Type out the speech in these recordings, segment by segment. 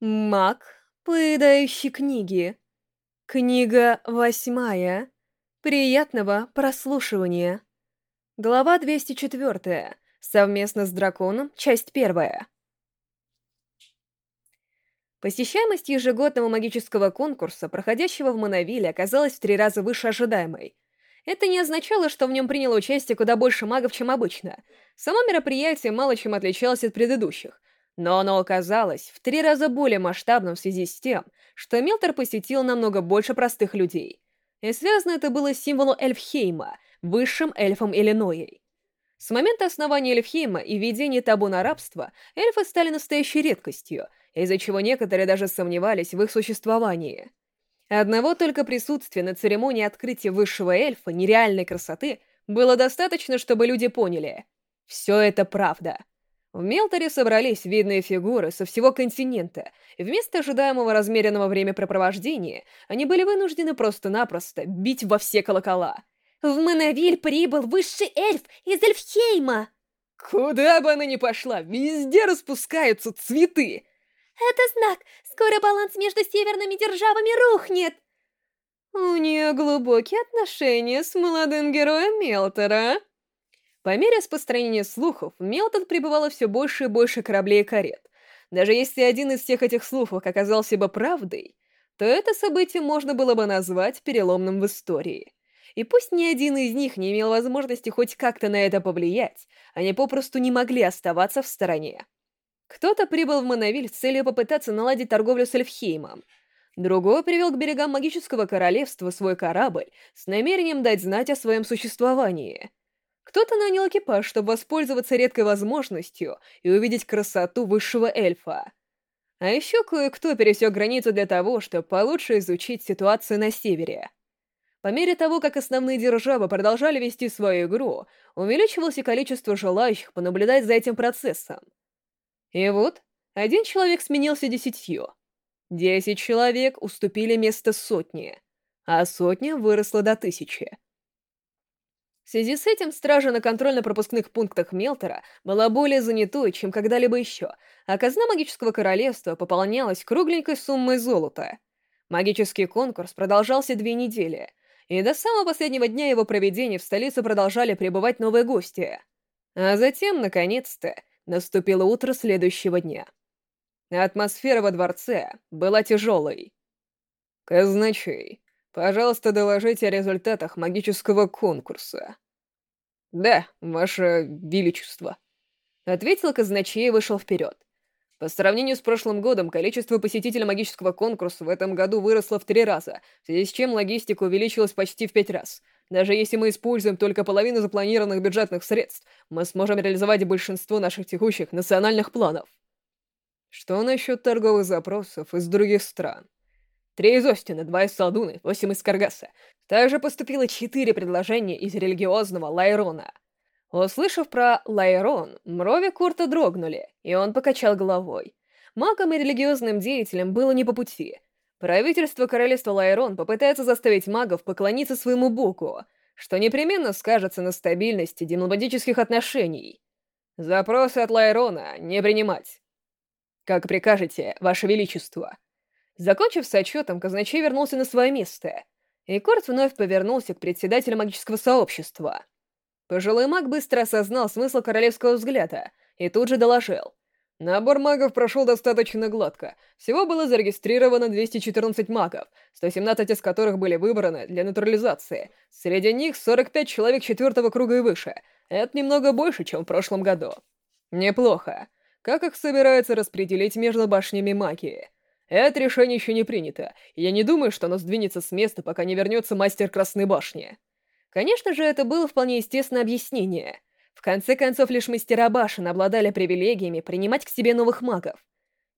Маг, поедающий книги. Книга восьмая. Приятного прослушивания. Глава 204. Совместно с драконом. Часть первая. Посещаемость ежегодного магического конкурса, проходящего в Монавиле, оказалась в три раза выше ожидаемой. Это не означало, что в нем приняло участие куда больше магов, чем обычно. Само мероприятие мало чем отличалось от предыдущих, но оно оказалось в три раза более масштабным в связи с тем, что Милтер посетил намного больше простых людей. И связано это было с символом Эльфхейма, высшим эльфом Иллиноей. С момента основания Эльфхейма и введения табу на рабство, эльфы стали настоящей редкостью, из-за чего некоторые даже сомневались в их существовании. Одного только присутствия на церемонии открытия высшего эльфа нереальной красоты было достаточно, чтобы люди поняли — все это правда. В Мелторе собрались видные фигуры со всего континента, и вместо ожидаемого размеренного времяпрепровождения они были вынуждены просто-напросто бить во все колокола. «В Монавиль прибыл высший эльф из Эльфхейма!» «Куда бы она ни пошла, везде распускаются цветы!» «Это знак! Скоро баланс между северными державами рухнет!» «У нее глубокие отношения с молодым героем Мелтора», по мере распространения слухов, в Мелтон прибывало все больше и больше кораблей и карет. Даже если один из всех этих слухов оказался бы правдой, то это событие можно было бы назвать переломным в истории. И пусть ни один из них не имел возможности хоть как-то на это повлиять, они попросту не могли оставаться в стороне. Кто-то прибыл в Монавиль с целью попытаться наладить торговлю с Эльфхеймом. Другой привел к берегам магического королевства свой корабль с намерением дать знать о своем существовании. Кто-то нанял экипаж, чтобы воспользоваться редкой возможностью и увидеть красоту высшего эльфа. А еще кое-кто пересек границу для того, чтобы получше изучить ситуацию на севере. По мере того, как основные державы продолжали вести свою игру, увеличивалось и количество желающих понаблюдать за этим процессом. И вот, один человек сменился десятью. Десять человек уступили место сотни, а сотня выросла до тысячи. В связи с этим стража на контрольно-пропускных пунктах Мелтера была более занятой, чем когда-либо еще, а казна магического королевства пополнялась кругленькой суммой золота. Магический конкурс продолжался две недели, и до самого последнего дня его проведения в столице продолжали прибывать новые гости. А затем, наконец-то, наступило утро следующего дня. Атмосфера во дворце была тяжелой. «Казначей, Пожалуйста, доложите о результатах магического конкурса. Да, ваше величество. Ответил казначей и вышел вперед. По сравнению с прошлым годом, количество посетителей магического конкурса в этом году выросло в три раза, в связи с чем логистика увеличилась почти в пять раз. Даже если мы используем только половину запланированных бюджетных средств, мы сможем реализовать большинство наших текущих национальных планов. Что насчет торговых запросов из других стран? Три из Остина, два из Салдуны, восемь из Каргаса. Также поступило четыре предложения из религиозного Лайрона. Услышав про Лайрон, брови Курта дрогнули, и он покачал головой. Магам и религиозным деятелям было не по пути. Правительство королевства Лайрон попытается заставить магов поклониться своему богу, что непременно скажется на стабильности дипломатических отношений. Запросы от Лайрона не принимать. Как прикажете, Ваше Величество. Закончив с отчетом, казначей вернулся на свое место, и Корт вновь повернулся к председателю магического сообщества. Пожилой маг быстро осознал смысл королевского взгляда и тут же доложил. Набор магов прошел достаточно гладко. Всего было зарегистрировано 214 магов, 117 из которых были выбраны для натурализации. Среди них 45 человек четвертого круга и выше. Это немного больше, чем в прошлом году. Неплохо. Как их собираются распределить между башнями магии? Это решение еще не принято, и я не думаю, что оно сдвинется с места, пока не вернется мастер Красной Башни. Конечно же, это было вполне естественное объяснение. В конце концов, лишь мастера башен обладали привилегиями принимать к себе новых магов.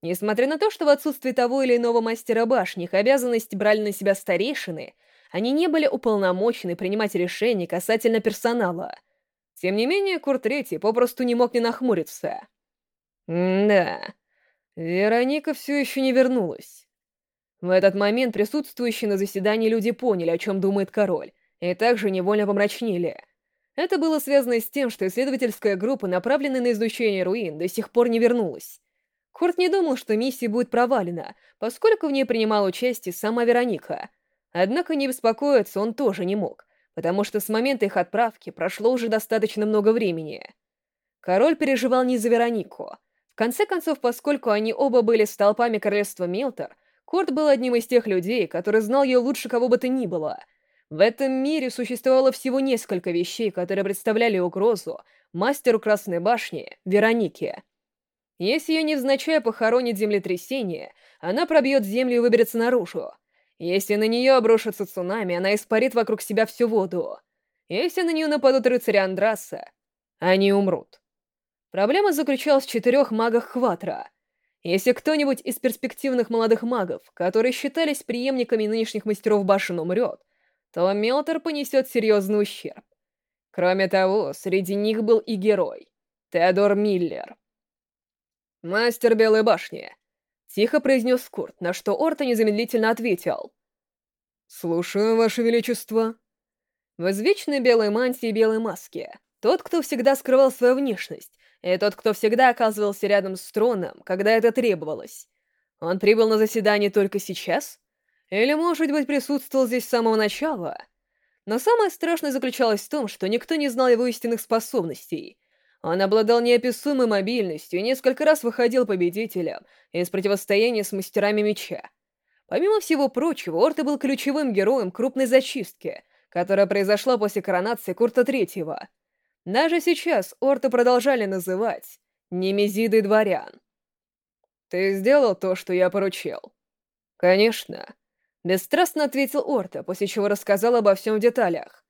Несмотря на то, что в отсутствии того или иного мастера башни их обязанности брали на себя старейшины, они не были уполномочены принимать решения касательно персонала. Тем не менее, Курт Третий попросту не мог не нахмуриться. М да, Вероника все еще не вернулась. В этот момент присутствующие на заседании люди поняли, о чем думает король, и также невольно помрачнели. Это было связано с тем, что исследовательская группа, направленная на изучение руин, до сих пор не вернулась. Курт не думал, что миссия будет провалена, поскольку в ней принимала участие сама Вероника. Однако не беспокоиться он тоже не мог, потому что с момента их отправки прошло уже достаточно много времени. Король переживал не за Веронику. В конце концов, поскольку они оба были столпами королевства Милтер, Курт был одним из тех людей, который знал ее лучше кого бы то ни было. В этом мире существовало всего несколько вещей, которые представляли угрозу мастеру Красной Башни, Веронике. Если ее невзначай похоронит землетрясение, она пробьет землю и выберется наружу. Если на нее обрушится цунами, она испарит вокруг себя всю воду. Если на нее нападут рыцари Андраса, они умрут. Проблема заключалась в четырех магах Хватра. Если кто-нибудь из перспективных молодых магов, которые считались преемниками нынешних мастеров башен, умрет, то Мелтор понесет серьезный ущерб. Кроме того, среди них был и герой — Теодор Миллер. «Мастер Белой башни», — тихо произнес Курт, на что Орта незамедлительно ответил. «Слушаю, Ваше Величество». В извечной белой мантии и белой маске. Тот, кто всегда скрывал свою внешность, и тот, кто всегда оказывался рядом с троном, когда это требовалось. Он прибыл на заседание только сейчас? Или, может быть, присутствовал здесь с самого начала? Но самое страшное заключалось в том, что никто не знал его истинных способностей — он обладал неописуемой мобильностью и несколько раз выходил победителем из противостояния с мастерами меча. Помимо всего прочего, Орта был ключевым героем крупной зачистки, которая произошла после коронации Курта Третьего. Даже сейчас Орта продолжали называть Немезидой дворян. «Ты сделал то, что я поручил?» «Конечно», — бесстрастно ответил Орта, после чего рассказал обо всем в деталях.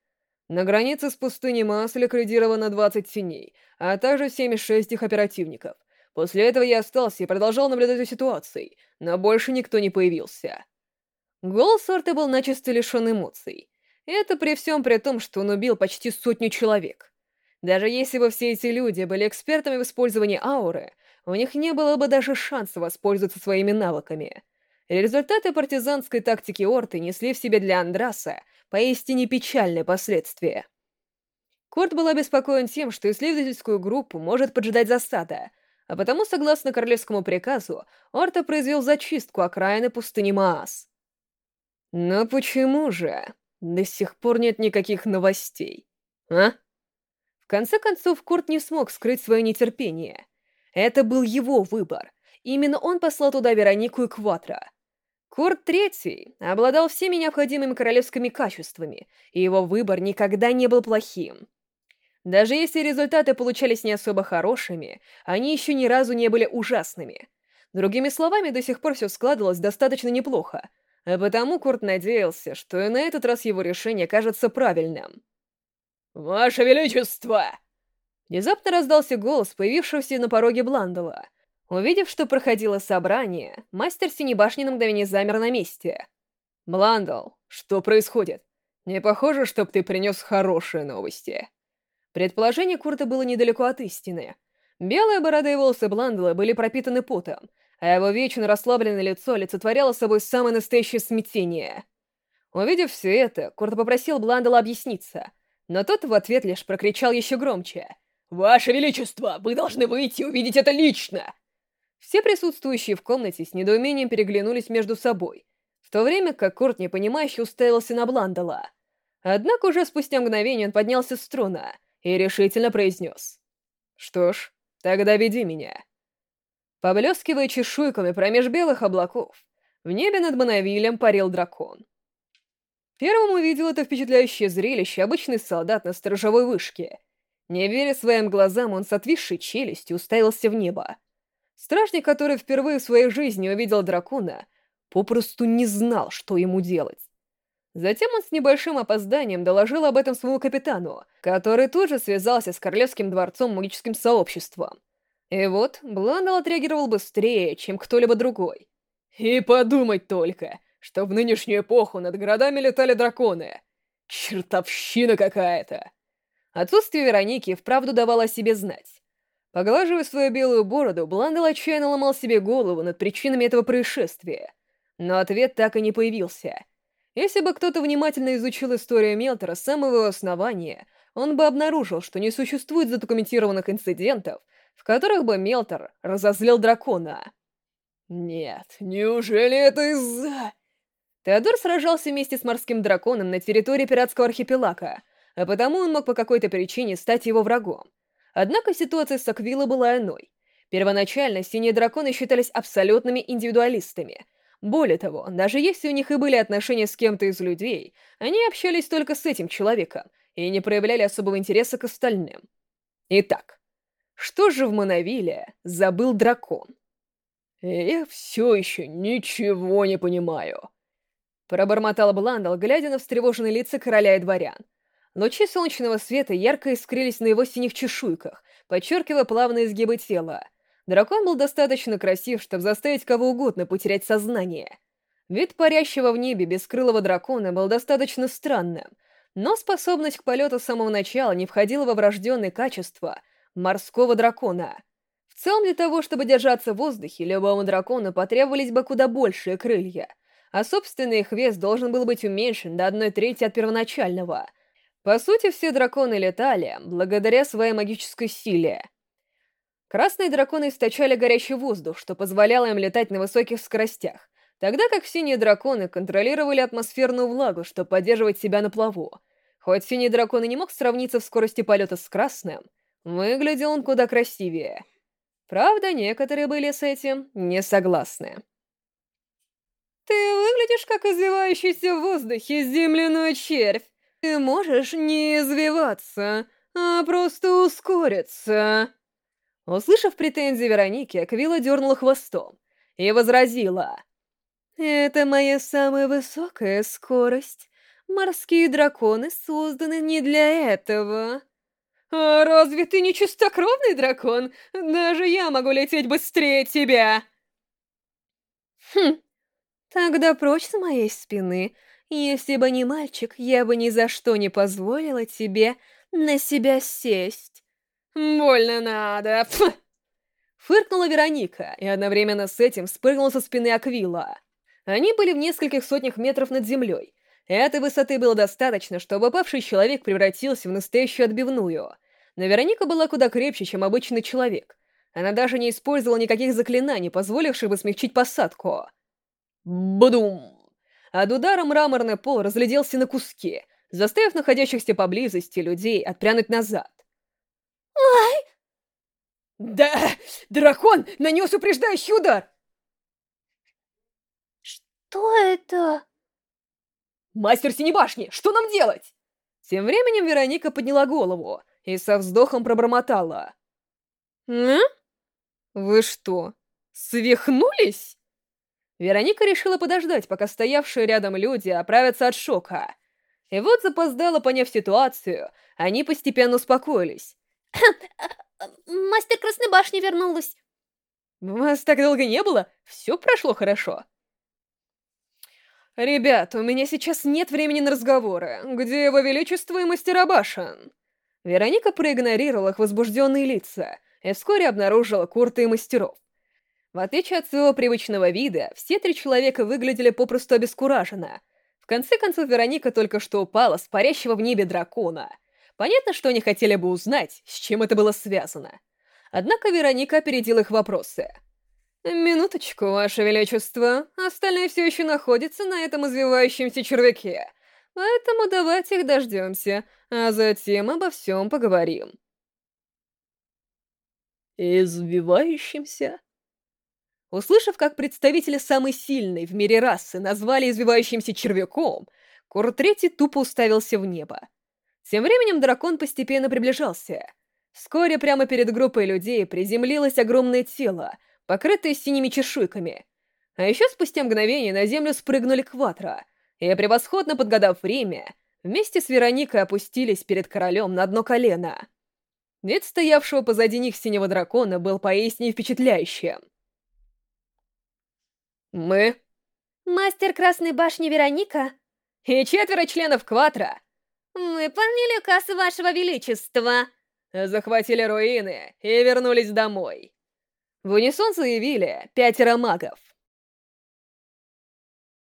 На границе с пустыней Маас ликвидировано 20 теней, а также 76 их оперативников. После этого я остался и продолжал наблюдать за ситуацией, но больше никто не появился. Голос Орта был начисто лишен эмоций. Это при всем при том, что он убил почти сотню человек. Даже если бы все эти люди были экспертами в использовании ауры, у них не было бы даже шанса воспользоваться своими навыками. Результаты партизанской тактики Орты несли в себе для Андраса поистине печальные последствия. Корт был обеспокоен тем, что исследовательскую группу может поджидать засада, а потому, согласно королевскому приказу, Орта произвел зачистку окраины пустыни Маас. Но почему же до сих пор нет никаких новостей, а? Конце концов, Курт не смог скрыть свое нетерпение. Это был его выбор. Именно он послал туда Веронику и Кватра. Курт Третий обладал всеми необходимыми королевскими качествами, и его выбор никогда не был плохим. Даже если результаты получались не особо хорошими, они еще ни разу не были ужасными. Другими словами, до сих пор все складывалось достаточно неплохо, а потому Курт надеялся, что и на этот раз его решение кажется правильным. «Ваше Величество!» Внезапно раздался голос, появившегося на пороге Бландала — Увидев, что проходило собрание, мастер Синей башни на мгновение замер на месте. «Бландл, что происходит? Не похоже, чтоб ты принес хорошие новости». Предположение Курта было недалеко от истины. Белые борода и волосы Бландла были пропитаны потом, а его вечно расслабленное лицо олицетворяло собой самое настоящее смятение. Увидев все это, Курт попросил Бландла объясниться, но тот в ответ лишь прокричал еще громче. «Ваше Величество, вы должны выйти и увидеть это лично!» Все присутствующие в комнате с недоумением переглянулись между собой, в то время как Курт непонимающе уставился на Бландала. Однако уже спустя мгновение он поднялся с трона и решительно произнес. «Что ж, тогда веди меня». Поблескивая чешуйками промеж белых облаков, в небе над Монавилем парил дракон. Первым увидел это впечатляющее зрелище обычный солдат на сторожевой вышке. Не веря своим глазам, он с отвисшей челюстью уставился в небо. Стражник, который впервые в своей жизни увидел дракона, попросту не знал, что ему делать. Затем он с небольшим опозданием доложил об этом своему капитану, который тут же связался с Королевским дворцом магическим сообществом. И вот, Бландал отреагировал быстрее, чем кто-либо другой. И подумать только, что в нынешнюю эпоху над городами летали драконы. Чертовщина какая-то. Отсутствие Вероники вправду давало о себе знать. Поглаживая свою белую бороду, Бландел отчаянно ломал себе голову над причинами этого происшествия. Но ответ так и не появился. Если бы кто-то внимательно изучил историю Мелтера с самого основания, он бы обнаружил, что не существует задокументированных инцидентов, в которых бы Мелтор разозлил дракона. Нет, неужели это из-за... Теодор сражался вместе с морским драконом на территории пиратского архипелага, а потому он мог по какой-то причине стать его врагом. Однако ситуация с Аквилой была иной. Первоначально синие драконы считались абсолютными индивидуалистами. Более того, даже если у них и были отношения с кем-то из людей, они общались только с этим человеком и не проявляли особого интереса к остальным. Итак, что же в Монавиле забыл дракон? «Я все еще ничего не понимаю», — пробормотал Бландал, глядя на встревоженные лица короля и дворян. Лучи солнечного света ярко искрились на его синих чешуйках, подчеркивая плавные изгибы тела. Дракон был достаточно красив, чтобы заставить кого угодно потерять сознание. Вид парящего в небе бескрылого дракона был достаточно странным, но способность к полету с самого начала не входила во врожденные качества морского дракона. В целом, для того, чтобы держаться в воздухе, любому дракону потребовались бы куда большие крылья, а собственный их вес должен был быть уменьшен до одной трети от первоначального — по сути, все драконы летали благодаря своей магической силе. Красные драконы источали горящий воздух, что позволяло им летать на высоких скоростях, тогда как синие драконы контролировали атмосферную влагу, чтобы поддерживать себя на плаву. Хоть синий дракон и не мог сравниться в скорости полета с красным, выглядел он куда красивее. Правда, некоторые были с этим не согласны. «Ты выглядишь как извивающийся в воздухе земляной червь. Ты можешь не извиваться, а просто ускориться. Услышав претензии Вероники, Аквила дернула хвостом и возразила. «Это моя самая высокая скорость. Морские драконы созданы не для этого». «А разве ты не чистокровный дракон? Даже я могу лететь быстрее тебя!» «Хм, тогда прочь с моей спины, если бы не мальчик, я бы ни за что не позволила тебе на себя сесть. Больно надо. Фу. Фыркнула Вероника, и одновременно с этим спрыгнула со спины Аквила. Они были в нескольких сотнях метров над землей. Этой высоты было достаточно, чтобы павший человек превратился в настоящую отбивную. Но Вероника была куда крепче, чем обычный человек. Она даже не использовала никаких заклинаний, позволивших бы смягчить посадку. Бадум! От удара мраморный пол разлетелся на куски, заставив находящихся поблизости людей отпрянуть назад. Ай! Да, дракон нанес упреждающий удар! Что это? Мастер Синебашни, что нам делать? Тем временем Вероника подняла голову и со вздохом пробормотала. «А? Вы что, свихнулись?» Вероника решила подождать, пока стоявшие рядом люди оправятся от шока. И вот запоздала, поняв ситуацию, они постепенно успокоились. «Мастер Красной Башни вернулась!» «Вас так долго не было? Все прошло хорошо?» «Ребят, у меня сейчас нет времени на разговоры. Где его величество и мастера башен?» Вероника проигнорировала их возбужденные лица и вскоре обнаружила Курта и мастеров. В отличие от своего привычного вида, все три человека выглядели попросту обескураженно. В конце концов, Вероника только что упала с парящего в небе дракона. Понятно, что они хотели бы узнать, с чем это было связано. Однако Вероника опередила их вопросы. «Минуточку, Ваше Величество. Остальные все еще находятся на этом извивающемся червяке. Поэтому давайте их дождемся, а затем обо всем поговорим». «Извивающимся?» Услышав, как представители самой сильной в мире расы назвали извивающимся червяком, Кор Третий тупо уставился в небо. Тем временем дракон постепенно приближался. Вскоре прямо перед группой людей приземлилось огромное тело, покрытое синими чешуйками. А еще спустя мгновение на землю спрыгнули Кватро, и, превосходно подгадав время, вместе с Вероникой опустились перед королем на одно колено. Вид стоявшего позади них синего дракона был поистине впечатляющим. Мы? Мастер Красной Башни Вероника? И четверо членов Кватра. Выполнили указ Вашего Величества. Захватили руины и вернулись домой. В унисон заявили пятеро магов.